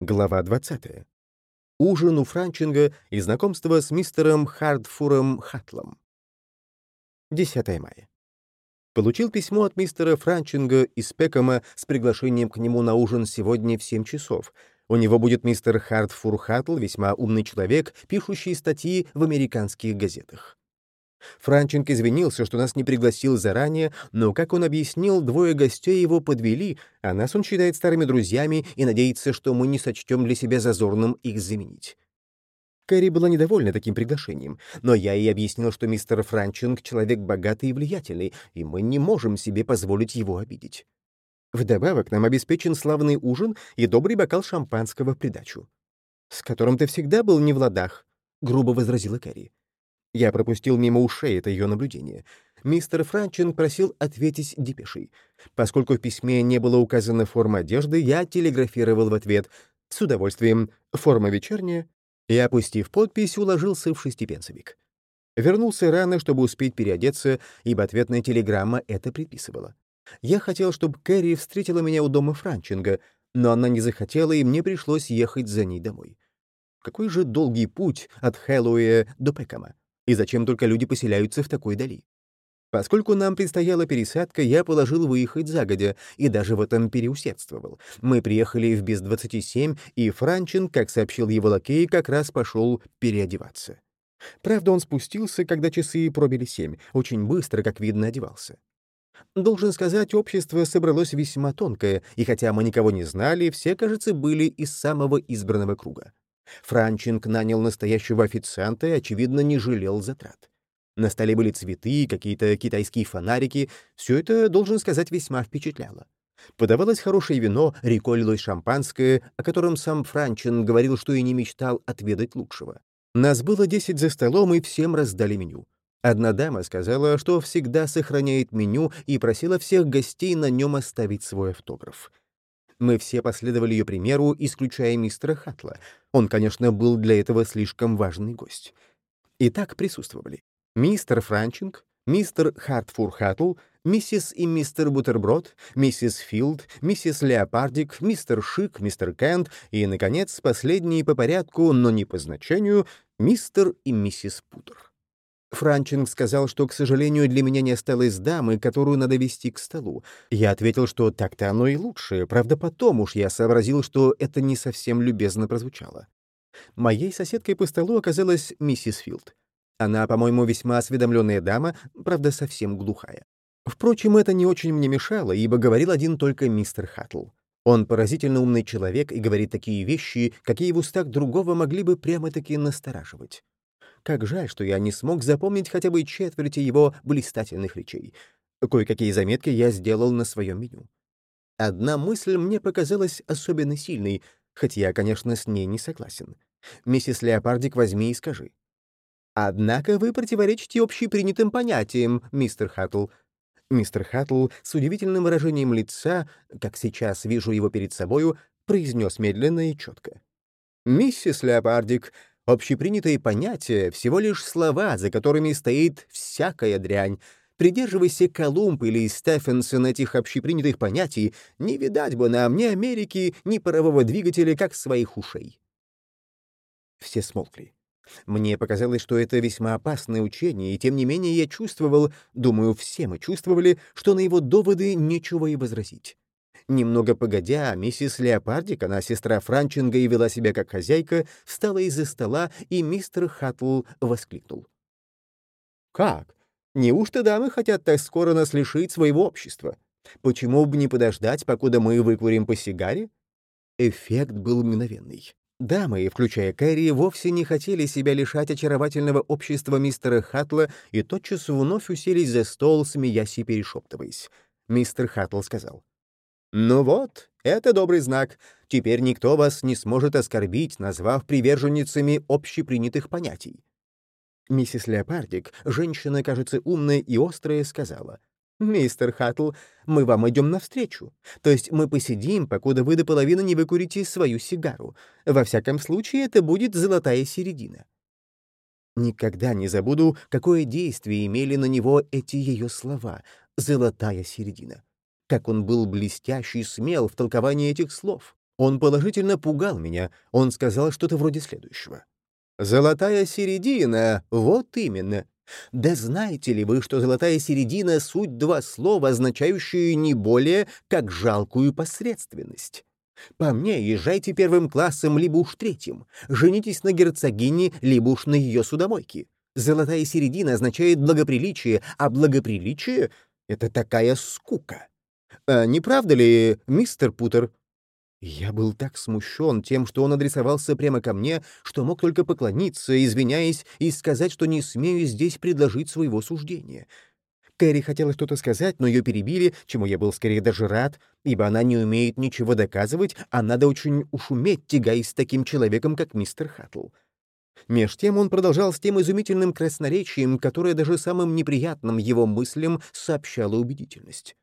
Глава 20. Ужин у Франчинга и знакомство с мистером Хардфуром Хатлом. 10 мая. Получил письмо от мистера Франчинга из Пекома с приглашением к нему на ужин сегодня в 7 часов. У него будет мистер Хардфур Хатл, весьма умный человек, пишущий статьи в американских газетах. Франченко извинился, что нас не пригласил заранее, но, как он объяснил, двое гостей его подвели, а нас он считает старыми друзьями и надеется, что мы не сочтем для себя зазорным их заменить. Кэрри была недовольна таким приглашением, но я ей объяснил, что мистер Франчинг — человек богатый и влиятельный, и мы не можем себе позволить его обидеть. Вдобавок нам обеспечен славный ужин и добрый бокал шампанского в придачу. «С которым ты всегда был не в ладах», — грубо возразила Кэрри. Я пропустил мимо ушей это ее наблюдение. Мистер Франчин просил ответить депешей. Поскольку в письме не было указана форма одежды, я телеграфировал в ответ «С удовольствием. Форма вечерняя». И, опустив подпись, уложился в шестипенсовик. Вернулся рано, чтобы успеть переодеться, ибо ответная телеграмма это предписывала. Я хотел, чтобы Кэрри встретила меня у дома Франчинга, но она не захотела, и мне пришлось ехать за ней домой. Какой же долгий путь от Хэллоуэ до Пекама. И зачем только люди поселяются в такой дали? Поскольку нам предстояла пересадка, я положил выехать загодя, и даже в этом переусердствовал. Мы приехали в без двадцати семь, и Франчин, как сообщил его лакей, как раз пошел переодеваться. Правда, он спустился, когда часы пробили семь, очень быстро, как видно, одевался. Должен сказать, общество собралось весьма тонкое, и хотя мы никого не знали, все, кажется, были из самого избранного круга. Франчинг нанял настоящего официанта и, очевидно, не жалел затрат. На столе были цветы, какие-то китайские фонарики. Все это, должен сказать, весьма впечатляло. Подавалось хорошее вино, рекой лилось шампанское, о котором сам Франчин говорил, что и не мечтал отведать лучшего. Нас было десять за столом, и всем раздали меню. Одна дама сказала, что всегда сохраняет меню и просила всех гостей на нем оставить свой автограф. Мы все последовали ее примеру, исключая мистера Хатла. Он, конечно, был для этого слишком важный гость. Итак, присутствовали мистер Франчинг, мистер Хартфур Хаттл, миссис и мистер Бутерброд, миссис Филд, миссис Леопардик, мистер Шик, мистер Кент и, наконец, последний по порядку, но не по значению, мистер и миссис Путер. Франчинг сказал, что, к сожалению, для меня не осталось дамы, которую надо вести к столу. Я ответил, что так-то оно и лучше. Правда, потом уж я сообразил, что это не совсем любезно прозвучало. Моей соседкой по столу оказалась миссис Филд. Она, по-моему, весьма осведомленная дама, правда, совсем глухая. Впрочем, это не очень мне мешало, ибо говорил один только мистер Хаттл. Он поразительно умный человек и говорит такие вещи, какие в устах другого могли бы прямо-таки настораживать. Как жаль, что я не смог запомнить хотя бы четверти его блистательных речей. Кое-какие заметки я сделал на своем меню. Одна мысль мне показалась особенно сильной, хоть я, конечно, с ней не согласен. «Миссис Леопардик, возьми и скажи». «Однако вы противоречите общепринятым понятиям, мистер Хаттл». Мистер Хаттл с удивительным выражением лица, как сейчас вижу его перед собою, произнес медленно и четко. «Миссис Леопардик, Общепринятые понятия — всего лишь слова, за которыми стоит всякая дрянь. Придерживайся Колумб или Стефенсон этих общепринятых понятий, не видать бы нам ни Америки, ни парового двигателя, как своих ушей. Все смолкли. Мне показалось, что это весьма опасное учение, и тем не менее я чувствовал, думаю, все мы чувствовали, что на его доводы нечего и возразить. Немного погодя, миссис Леопардик, она сестра Франчинга и вела себя как хозяйка, встала из-за стола, и мистер Хаттл воскликнул. «Как? Неужто дамы хотят так скоро нас лишить своего общества? Почему бы не подождать, покуда мы выкурим по сигаре?» Эффект был мгновенный. Дамы, включая Кэрри, вовсе не хотели себя лишать очаровательного общества мистера Хатла и тотчас вновь уселись за стол, смеясь и перешептываясь. Мистер Хаттл сказал. «Ну вот, это добрый знак. Теперь никто вас не сможет оскорбить, назвав приверженницами общепринятых понятий». Миссис Леопардик, женщина, кажется, умная и острая, сказала. «Мистер Хаттл, мы вам идем навстречу. То есть мы посидим, покуда вы до половины не выкурите свою сигару. Во всяком случае, это будет золотая середина». Никогда не забуду, какое действие имели на него эти ее слова «золотая середина». Как он был блестящий и смел в толковании этих слов. Он положительно пугал меня. Он сказал что-то вроде следующего. «Золотая середина, вот именно. Да знаете ли вы, что золотая середина — суть два слова, означающие не более, как жалкую посредственность? По мне, езжайте первым классом, либо уж третьим. Женитесь на герцогине, либо уж на ее судомойке. Золотая середина означает благоприличие, а благоприличие — это такая скука. А не правда ли, мистер Путер? Я был так смущен тем, что он адресовался прямо ко мне, что мог только поклониться, извиняясь, и сказать, что не смею здесь предложить своего суждения. Кэрри хотела что-то сказать, но ее перебили, чему я был скорее даже рад, ибо она не умеет ничего доказывать, а надо очень уж уметь, тягаясь с таким человеком, как мистер Хаттл. Меж тем он продолжал с тем изумительным красноречием, которое даже самым неприятным его мыслям сообщало убедительность.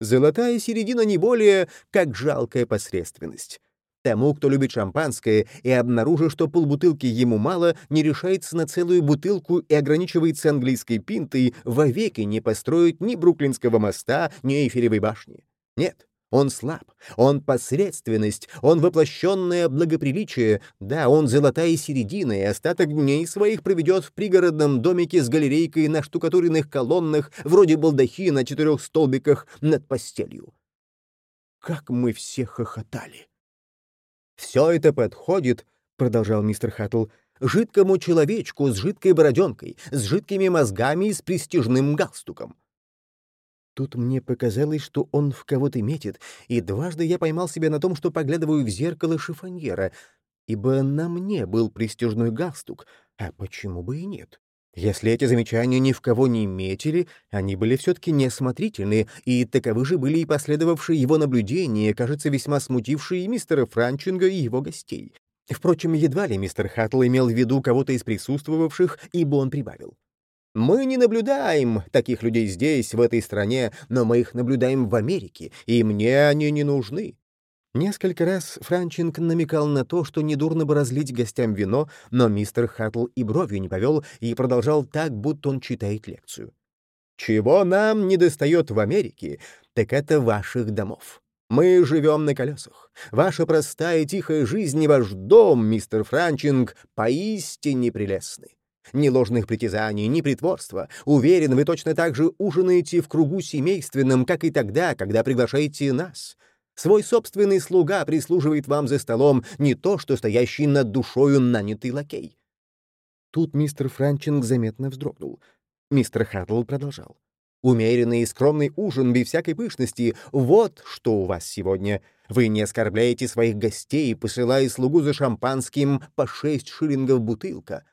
Золотая середина не более, как жалкая посредственность. Тому, кто любит шампанское и, обнаружив, что полбутылки ему мало, не решается на целую бутылку и ограничивается английской пинтой, вовеки не построить ни Бруклинского моста, ни Эйфелевой башни. Нет, он слаб, он посредственность, он воплощенное благоприличие, да, он золотая середина, и остаток дней своих проведет в пригородном домике с галерейкой на штукатуренных колоннах, вроде балдахи на четырех столбиках над постелью. Как мы все хохотали! «Все это подходит», — продолжал мистер Хаттл, «жидкому человечку с жидкой бороденкой, с жидкими мозгами и с престижным галстуком. Тут мне показалось, что он в кого-то метит, и дважды я поймал себя на том, что поглядываю в зеркало шифоньера, ибо на мне был пристежной галстук, а почему бы и нет? Если эти замечания ни в кого не метили, они были все-таки неосмотрительны, и таковы же были и последовавшие его наблюдения, кажется, весьма смутившие мистера Франчинга и его гостей. Впрочем, едва ли мистер Хаттл имел в виду кого-то из присутствовавших, ибо он прибавил. Мы не наблюдаем таких людей здесь, в этой стране, но мы их наблюдаем в Америке, и мне они не нужны. Несколько раз Франчинг намекал на то, что недурно бы разлить гостям вино, но мистер Хаттл и бровью не повел и продолжал так, будто он читает лекцию. «Чего нам не достает в Америке, так это ваших домов. Мы живем на колесах. Ваша простая тихая жизнь и ваш дом, мистер Франчинг, поистине прелестны. Ни ложных притязаний, ни притворства. Уверен, вы точно так же ужинаете в кругу семейственном, как и тогда, когда приглашаете нас. Свой собственный слуга прислуживает вам за столом, не то что стоящий над душою нанятый лакей. Тут мистер Франчинг заметно вздрогнул. Мистер Хаттл продолжал. «Умеренный и скромный ужин без всякой пышности — вот что у вас сегодня. Вы не оскорбляете своих гостей, посылая слугу за шампанским по шесть шиллингов бутылка.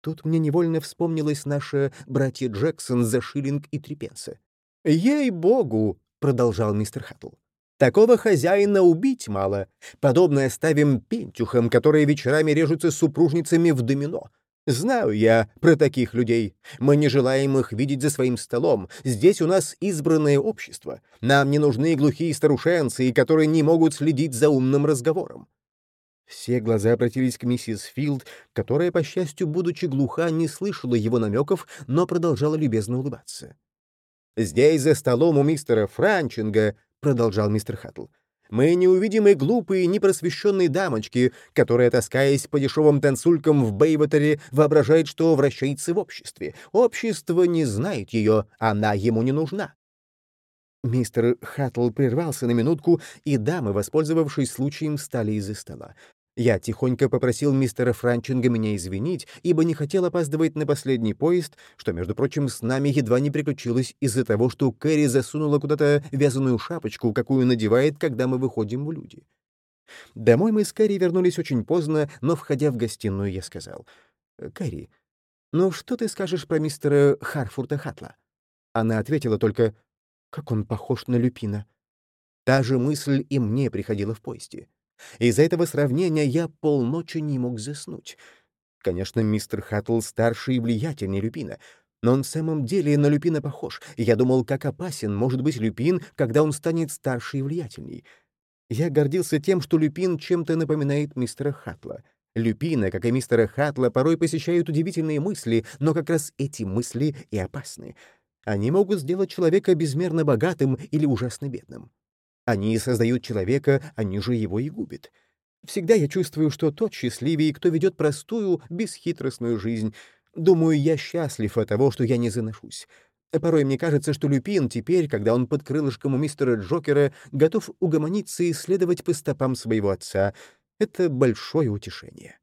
Тут мне невольно вспомнилось наше братья Джексон за шиллинг и три пенса. «Ей-богу!» — продолжал мистер Хаттл. «Такого хозяина убить мало. Подобное ставим пентюхам, которые вечерами режутся супружницами в домино. Знаю я про таких людей. Мы не желаем их видеть за своим столом. Здесь у нас избранное общество. Нам не нужны глухие старушенцы, которые не могут следить за умным разговором. Все глаза обратились к миссис Филд, которая, по счастью, будучи глуха, не слышала его намеков, но продолжала любезно улыбаться. «Здесь, за столом у мистера Франчинга», — продолжал мистер Хаттл, «мы не увидим и глупые, непросвещенные дамочки, которая, таскаясь по дешевым танцулькам в Бейватере, воображает, что вращается в обществе. Общество не знает ее, она ему не нужна. Мистер Хаттл прервался на минутку, и дамы, воспользовавшись случаем, встали из-за стола. Я тихонько попросил мистера Франчинга меня извинить, ибо не хотел опаздывать на последний поезд, что, между прочим, с нами едва не приключилось из-за того, что Кэрри засунула куда-то вязаную шапочку, какую надевает, когда мы выходим в люди. Домой мы с Кэрри вернулись очень поздно, но, входя в гостиную, я сказал, «Кэрри, ну что ты скажешь про мистера Харфурта Хатла?» Она ответила только, «Как он похож на Люпина». Та же мысль и мне приходила в поезде. Из-за этого сравнения я полночи не мог заснуть. Конечно, мистер Хаттл старше и влиятельнее Люпина, но он в самом деле на Люпина похож, я думал, как опасен может быть Люпин, когда он станет старше и влиятельней. Я гордился тем, что Люпин чем-то напоминает мистера Хаттла. Люпина, как и мистера Хаттла, порой посещают удивительные мысли, но как раз эти мысли и опасны. Они могут сделать человека безмерно богатым или ужасно бедным. Они создают человека, они же его и губят. Всегда я чувствую, что тот счастливее, кто ведет простую, бесхитростную жизнь. Думаю, я счастлив от того, что я не заношусь. Порой мне кажется, что Люпин теперь, когда он под крылышком у мистера Джокера, готов угомониться и следовать по стопам своего отца. Это большое утешение.